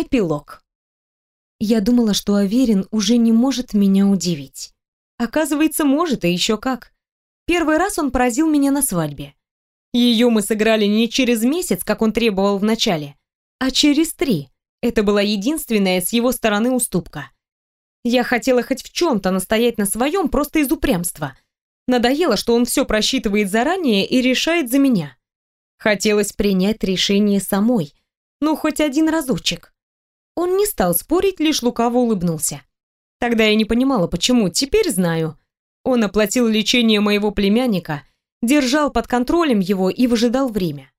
Эпилог. Я думала, что Аверин уже не может меня удивить. Оказывается, может, и еще как. Первый раз он поразил меня на свадьбе. Ее мы сыграли не через месяц, как он требовал в начале, а через три. Это была единственная с его стороны уступка. Я хотела хоть в чем-то настоять на своем просто из упрямства. Надоело, что он все просчитывает заранее и решает за меня. Хотелось принять решение самой, ну хоть один разочек. Он не стал спорить, лишь лукаво улыбнулся. Тогда я не понимала, почему, теперь знаю. Он оплатил лечение моего племянника, держал под контролем его и выжидал время.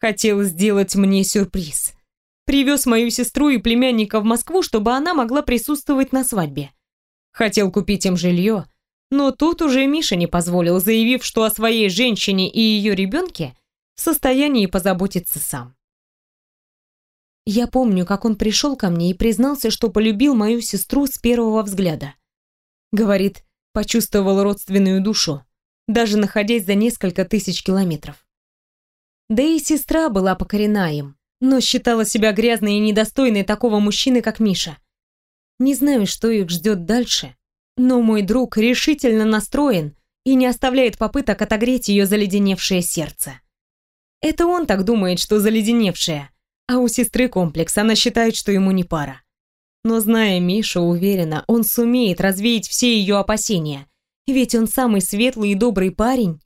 Хотел сделать мне сюрприз. Привез мою сестру и племянника в Москву, чтобы она могла присутствовать на свадьбе. Хотел купить им жилье, но тут уже Миша не позволил, заявив, что о своей женщине и ее ребенке в состоянии позаботиться сам. Я помню, как он пришел ко мне и признался, что полюбил мою сестру с первого взгляда. Говорит, почувствовал родственную душу, даже находясь за несколько тысяч километров. Да и сестра была покорена им, но считала себя грязной и недостойной такого мужчины, как Миша. Не знаю, что их ждет дальше, но мой друг решительно настроен и не оставляет попыток отогреть ее заледеневшее сердце. Это он так думает, что заледеневшее, а у сестры комплекс, она считает, что ему не пара. Но зная Мишу, уверена, он сумеет развеять все ее опасения, ведь он самый светлый и добрый парень,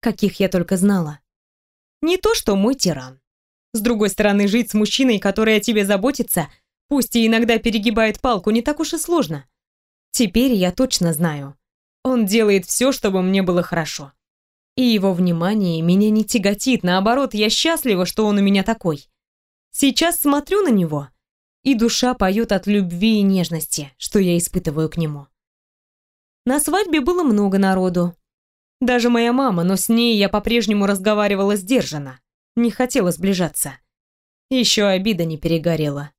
каких я только знала. Не то, что мой тиран. С другой стороны, жить с мужчиной, который о тебе заботится, пусть и иногда перегибает палку, не так уж и сложно. Теперь я точно знаю. Он делает все, чтобы мне было хорошо. И его внимание меня не тяготит, наоборот, я счастлива, что он у меня такой. Сейчас смотрю на него, и душа поет от любви и нежности, что я испытываю к нему. На свадьбе было много народу. Даже моя мама, но с ней я по-прежнему разговаривала сдержанно, не хотела сближаться. Еще обида не перегорела.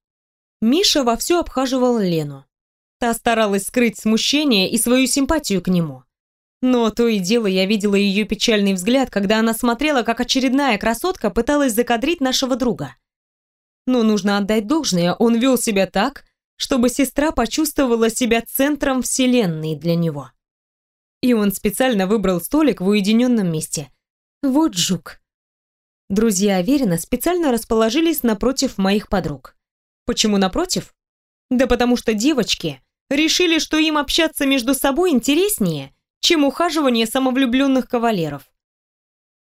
Миша вовсю обхаживал Лену. Та старалась скрыть смущение и свою симпатию к нему. Но то и дело я видела ее печальный взгляд, когда она смотрела, как очередная красотка пыталась закадрить нашего друга. Но нужно отдать должное, он вел себя так, чтобы сестра почувствовала себя центром вселенной для него. И он специально выбрал столик в уединенном месте. Вот жук. Друзья Аверина специально расположились напротив моих подруг. Почему напротив? Да потому что девочки решили, что им общаться между собой интереснее, чем ухаживание самовлюбленных кавалеров.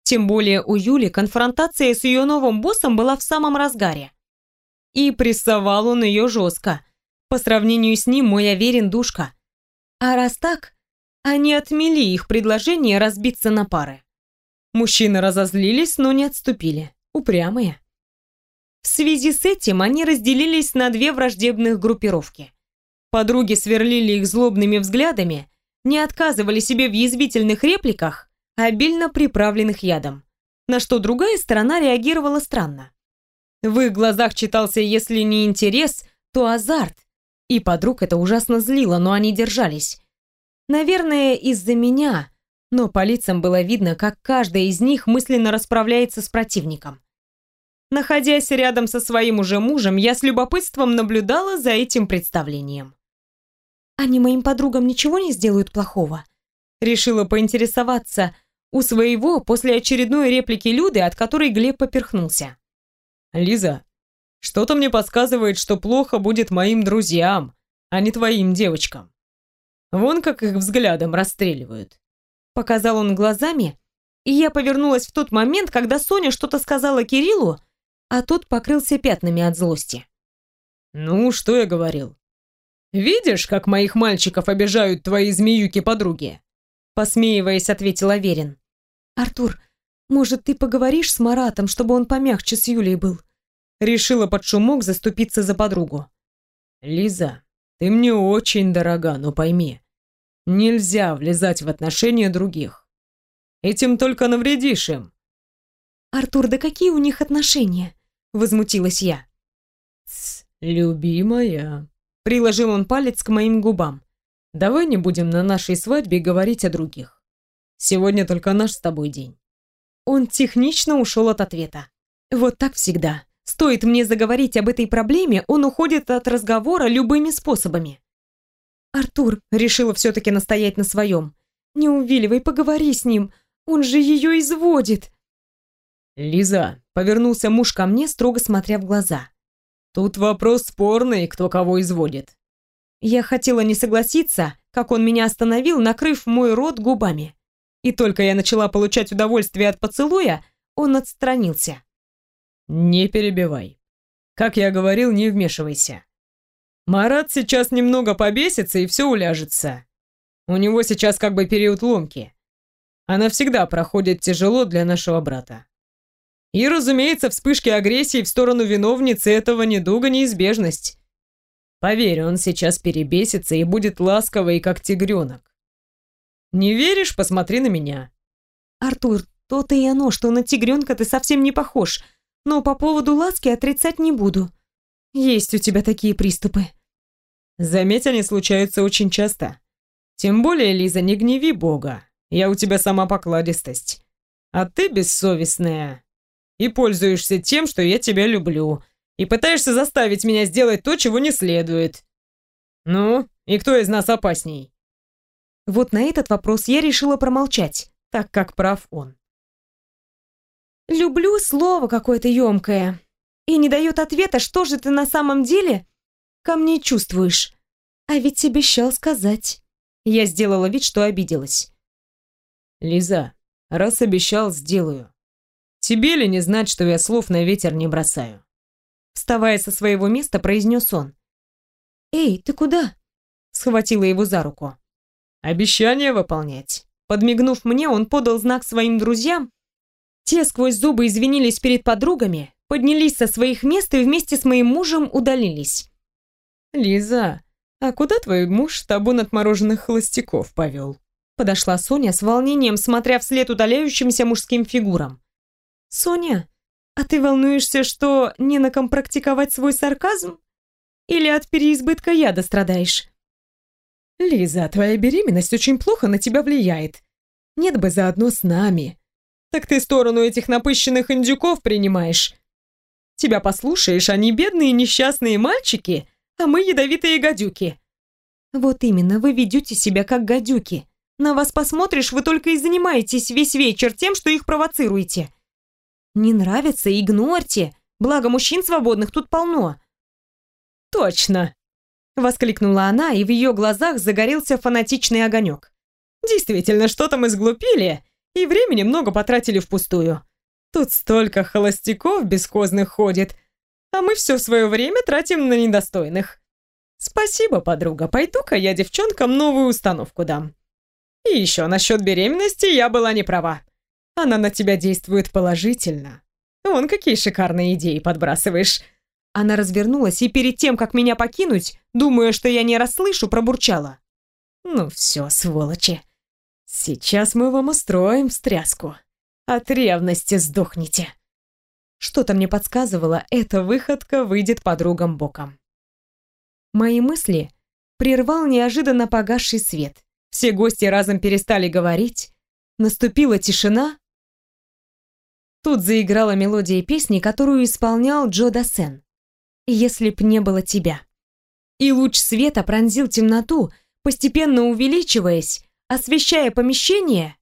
Тем более у Юли конфронтация с ее новым боссом была в самом разгаре. И прессовал он ее жестко. По сравнению с ним мой Аверин душка. А раз так, они отмели их предложение разбиться на пары. Мужчины разозлились, но не отступили. Упрямые. В связи с этим они разделились на две враждебных группировки. Подруги сверлили их злобными взглядами, не отказывали себе в язвительных репликах, обильно приправленных ядом, на что другая сторона реагировала странно. В их глазах читался, если не интерес, то азарт. И подруг это ужасно злило, но они держались. Наверное, из-за меня, но по лицам было видно, как каждая из них мысленно расправляется с противником. Находясь рядом со своим уже мужем, я с любопытством наблюдала за этим представлением. «Они моим подругам ничего не сделают плохого?» Решила поинтересоваться у своего после очередной реплики Люды, от которой Глеб поперхнулся. Лиза, что-то мне подсказывает, что плохо будет моим друзьям, а не твоим девочкам. Вон как их взглядом расстреливают. Показал он глазами, и я повернулась в тот момент, когда Соня что-то сказала Кириллу, а тот покрылся пятнами от злости. Ну, что я говорил? Видишь, как моих мальчиков обижают твои змеюки-подруги? Посмеиваясь, ответил Аверин. Артур, может, ты поговоришь с Маратом, чтобы он помягче с Юлей был? Решила под шумок заступиться за подругу. Лиза, ты мне очень дорога, но пойми, нельзя влезать в отношения других. Этим только навредишь им. Артур, да какие у них отношения? Возмутилась я. Тс, любимая. Приложил он палец к моим губам. Давай не будем на нашей свадьбе говорить о других. Сегодня только наш с тобой день. Он технично ушел от ответа. Вот так всегда. Стоит мне заговорить об этой проблеме, он уходит от разговора любыми способами. «Артур», — решила все-таки настоять на своем, — «не увиливай, поговори с ним, он же ее изводит». «Лиза», — повернулся муж ко мне, строго смотря в глаза. «Тут вопрос спорный, кто кого изводит». Я хотела не согласиться, как он меня остановил, накрыв мой рот губами. И только я начала получать удовольствие от поцелуя, он отстранился. «Не перебивай. Как я говорил, не вмешивайся. Марат сейчас немного побесится и все уляжется. У него сейчас как бы период ломки. Она всегда проходит тяжело для нашего брата. И, разумеется, вспышки агрессии в сторону виновницы этого недуга неизбежность. Поверь, он сейчас перебесится и будет ласковый, как тигренок. Не веришь? Посмотри на меня. Артур, то-то и оно, что на тигренка ты совсем не похож. Но по поводу ласки отрицать не буду. Есть у тебя такие приступы. Заметь, они случаются очень часто. Тем более, Лиза, не гневи Бога. Я у тебя сама покладистость. А ты бессовестная. И пользуешься тем, что я тебя люблю. И пытаешься заставить меня сделать то, чего не следует. Ну, и кто из нас опасней? Вот на этот вопрос я решила промолчать, так как прав он. Люблю слово какое-то емкое. И не дает ответа, что же ты на самом деле ко мне чувствуешь. А ведь обещал сказать. Я сделала вид, что обиделась. Лиза, раз обещал, сделаю. Тебе ли не знать, что я слов на ветер не бросаю? Вставая со своего места, произнес он. «Эй, ты куда?» Схватила его за руку. «Обещание выполнять». Подмигнув мне, он подал знак своим друзьям, те сквозь зубы извинились перед подругами, поднялись со своих мест и вместе с моим мужем удалились. «Лиза, а куда твой муж табун отмороженных холостяков повел?» Подошла Соня с волнением, смотря вслед удаляющимся мужским фигурам. «Соня, а ты волнуешься, что не на ком практиковать свой сарказм? Или от переизбытка яда страдаешь?» «Лиза, твоя беременность очень плохо на тебя влияет. Нет бы заодно с нами. Так ты сторону этих напыщенных индюков принимаешь. Тебя послушаешь, они бедные несчастные мальчики, а мы ядовитые гадюки. Вот именно, вы ведете себя как гадюки. На вас посмотришь, вы только и занимаетесь весь вечер тем, что их провоцируете. Не нравится, игнорьте. Благо мужчин свободных тут полно. Точно, воскликнула она, и в ее глазах загорелся фанатичный огонек. Действительно, что-то мы сглупили и времени много потратили впустую. Тут столько холостяков бесхозных ходит, а мы все свое время тратим на недостойных. Спасибо, подруга, пойду-ка я девчонкам новую установку дам. И еще насчет беременности я была не права. Она на тебя действует положительно. Вон какие шикарные идеи подбрасываешь. Она развернулась и перед тем, как меня покинуть, думая, что я не расслышу, пробурчала. Ну все, сволочи. Сейчас мы вам устроим встряску. От ревности сдохните. Что-то мне подсказывало, эта выходка выйдет подругам боком. Мои мысли прервал неожиданно погасший свет. Все гости разом перестали говорить. Наступила тишина. Тут заиграла мелодия песни, которую исполнял Джо Дассен. «Если б не было тебя». И луч света пронзил темноту, постепенно увеличиваясь, освещая помещение,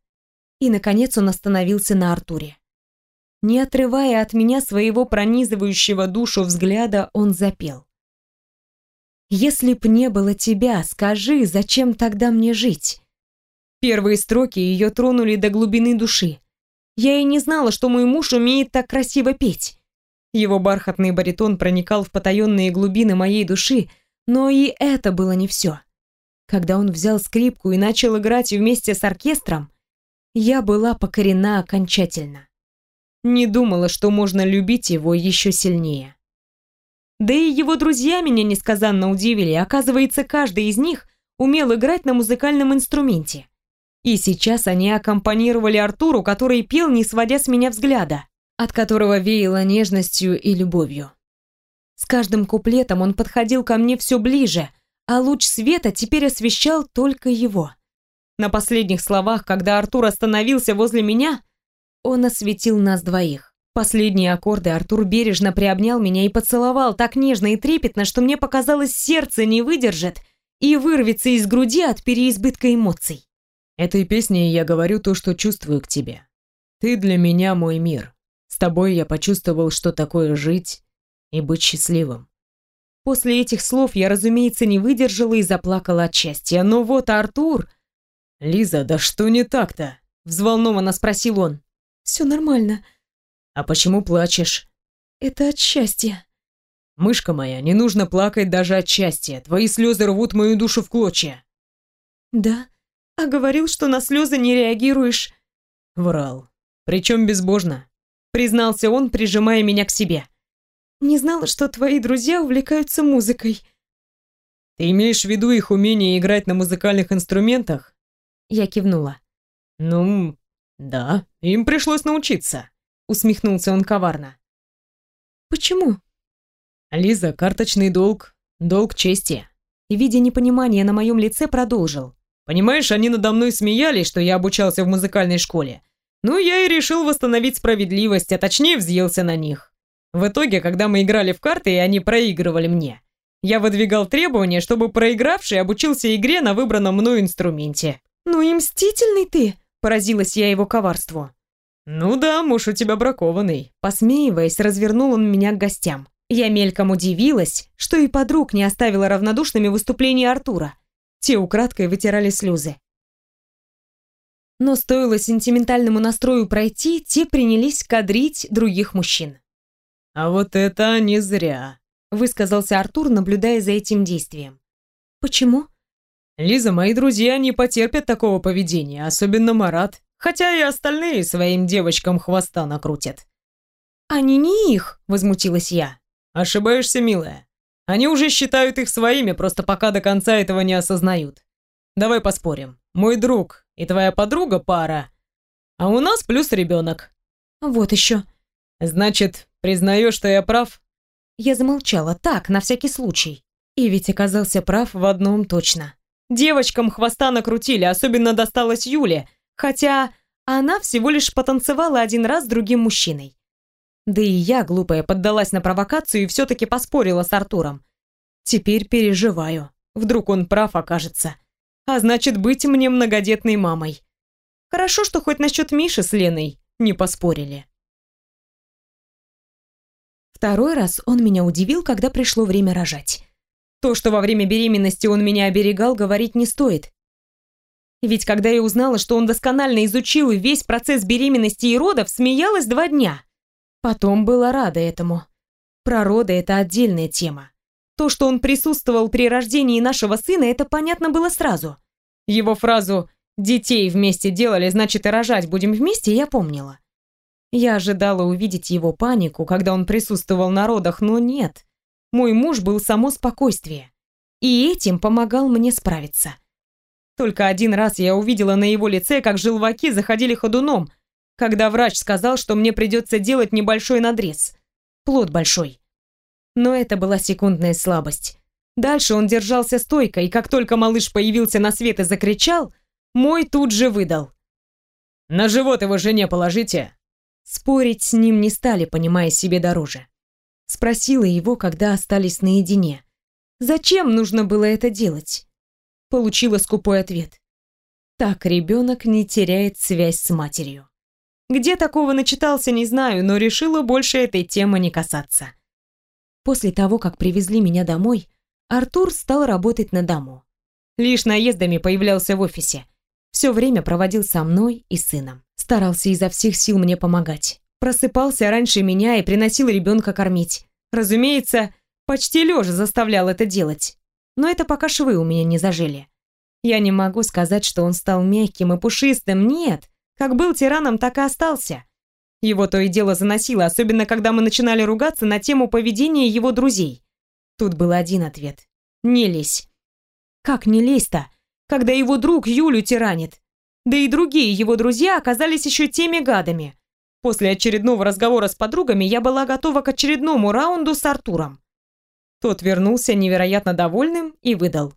и, наконец, он остановился на Артуре. Не отрывая от меня своего пронизывающего душу взгляда, он запел. «Если б не было тебя, скажи, зачем тогда мне жить?» Первые строки ее тронули до глубины души. Я и не знала, что мой муж умеет так красиво петь. Его бархатный баритон проникал в потаенные глубины моей души, но и это было не все. Когда он взял скрипку и начал играть вместе с оркестром, я была покорена окончательно. Не думала, что можно любить его еще сильнее. Да и его друзья меня несказанно удивили. Оказывается, каждый из них умел играть на музыкальном инструменте. И сейчас они аккомпанировали Артуру, который пел, не сводя с меня взгляда, от которого веяло нежностью и любовью. С каждым куплетом он подходил ко мне все ближе, а луч света теперь освещал только его. На последних словах, когда Артур остановился возле меня, он осветил нас двоих. Последние аккорды Артур бережно приобнял меня и поцеловал так нежно и трепетно, что мне показалось, сердце не выдержит и вырвется из груди от переизбытка эмоций. Этой песней я говорю то, что чувствую к тебе. Ты для меня мой мир. С тобой я почувствовал, что такое жить и быть счастливым. После этих слов я, разумеется, не выдержала и заплакала от счастья. Но вот Артур... «Лиза, да что не так-то?» — взволнованно спросил он. «Все нормально», «А почему плачешь?» «Это от счастья». «Мышка моя, не нужно плакать даже от счастья. Твои слезы рвут мою душу в клочья». «Да? А говорил, что на слезы не реагируешь». Врал. Причем безбожно. Признался он, прижимая меня к себе. «Не знала, что твои друзья увлекаются музыкой». «Ты имеешь в виду их умение играть на музыкальных инструментах?» Я кивнула. «Ну, да, им пришлось научиться усмехнулся он коварно. Почему? Лиза, карточный долг, долг чести. И видя непонимание на моем лице, продолжил. Понимаешь, они надо мной смеялись, что я обучался в музыкальной школе. Ну, я и решил восстановить справедливость, а точнее взъелся на них. В итоге, когда мы играли в карты, и они проигрывали мне, я выдвигал требования, чтобы проигравший обучился игре на выбранном мной инструменте. «Ну и мстительный ты!» – поразилась я его коварству. «Ну да, муж у тебя бракованный». Посмеиваясь, развернул он меня к гостям. Я мельком удивилась, что и подруг не оставила равнодушными выступления Артура. Те украдкой вытирали слезы. Но стоило сентиментальному настрою пройти, те принялись кадрить других мужчин. «А вот это не зря», — высказался Артур, наблюдая за этим действием. «Почему?» «Лиза, мои друзья не потерпят такого поведения, особенно Марат хотя и остальные своим девочкам хвоста накрутят. «Они не их», — возмутилась я. «Ошибаешься, милая. Они уже считают их своими, просто пока до конца этого не осознают. Давай поспорим. Мой друг и твоя подруга пара, а у нас плюс ребенок». «Вот еще». «Значит, признаешь, что я прав?» Я замолчала, так, на всякий случай. И ведь оказался прав в одном точно. Девочкам хвоста накрутили, особенно досталось Юле, Хотя она всего лишь потанцевала один раз с другим мужчиной. Да и я, глупая, поддалась на провокацию и все-таки поспорила с Артуром. Теперь переживаю. Вдруг он прав окажется. А значит, быть мне многодетной мамой. Хорошо, что хоть насчет Миши с Леной не поспорили. Второй раз он меня удивил, когда пришло время рожать. То, что во время беременности он меня оберегал, говорить не стоит. Ведь когда я узнала, что он досконально изучил весь процесс беременности и родов, смеялась два дня. Потом была рада этому. Про роды это отдельная тема. То, что он присутствовал при рождении нашего сына, это понятно было сразу. Его фразу «детей вместе делали, значит и рожать будем вместе» я помнила. Я ожидала увидеть его панику, когда он присутствовал на родах, но нет. Мой муж был само спокойствие. И этим помогал мне справиться. Только один раз я увидела на его лице, как желваки заходили ходуном, когда врач сказал, что мне придется делать небольшой надрез. Плод большой. Но это была секундная слабость. Дальше он держался стойко, и как только малыш появился на свет и закричал, мой тут же выдал. «На живот его жене положите!» Спорить с ним не стали, понимая себе дороже. Спросила его, когда остались наедине. Зачем нужно было это делать? получила скупой ответ. Так ребенок не теряет связь с матерью. Где такого начитался, не знаю, но решила больше этой темы не касаться. После того, как привезли меня домой, Артур стал работать на дому. Лишь наездами появлялся в офисе. Все время проводил со мной и сыном. Старался изо всех сил мне помогать. Просыпался раньше меня и приносил ребенка кормить. Разумеется, почти лежа заставлял это делать но это пока швы у меня не зажили. Я не могу сказать, что он стал мягким и пушистым, нет. Как был тираном, так и остался. Его то и дело заносило, особенно когда мы начинали ругаться на тему поведения его друзей. Тут был один ответ. Не лезь. Как не лезь-то, когда его друг Юлю тиранит? Да и другие его друзья оказались еще теми гадами. После очередного разговора с подругами я была готова к очередному раунду с Артуром. Тот вернулся невероятно довольным и выдал.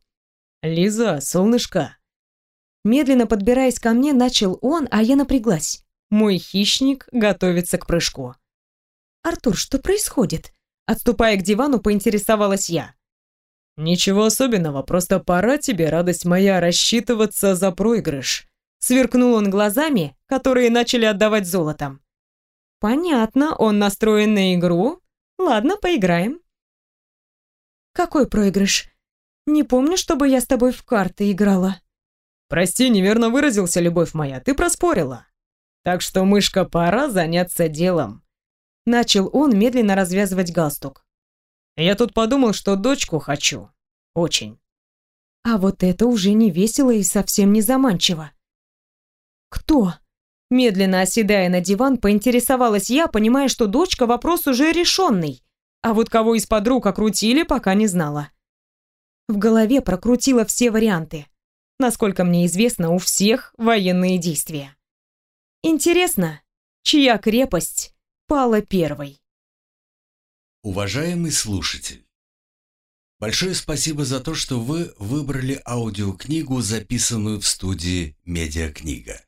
«Лиза, солнышко!» Медленно подбираясь ко мне, начал он, а я напряглась. Мой хищник готовится к прыжку. «Артур, что происходит?» Отступая к дивану, поинтересовалась я. «Ничего особенного, просто пора тебе, радость моя, рассчитываться за проигрыш». Сверкнул он глазами, которые начали отдавать золотом. «Понятно, он настроен на игру. Ладно, поиграем». «Какой проигрыш? Не помню, чтобы я с тобой в карты играла». «Прости, неверно выразился, любовь моя, ты проспорила. Так что, мышка, пора заняться делом». Начал он медленно развязывать галстук. «Я тут подумал, что дочку хочу. Очень». А вот это уже не весело и совсем не заманчиво. «Кто?» Медленно оседая на диван, поинтересовалась я, понимая, что дочка вопрос уже решенный. А вот кого из подруг окрутили, пока не знала. В голове прокрутила все варианты. Насколько мне известно, у всех военные действия. Интересно, чья крепость пала первой? Уважаемый слушатель, большое спасибо за то, что вы выбрали аудиокнигу, записанную в студии «Медиакнига».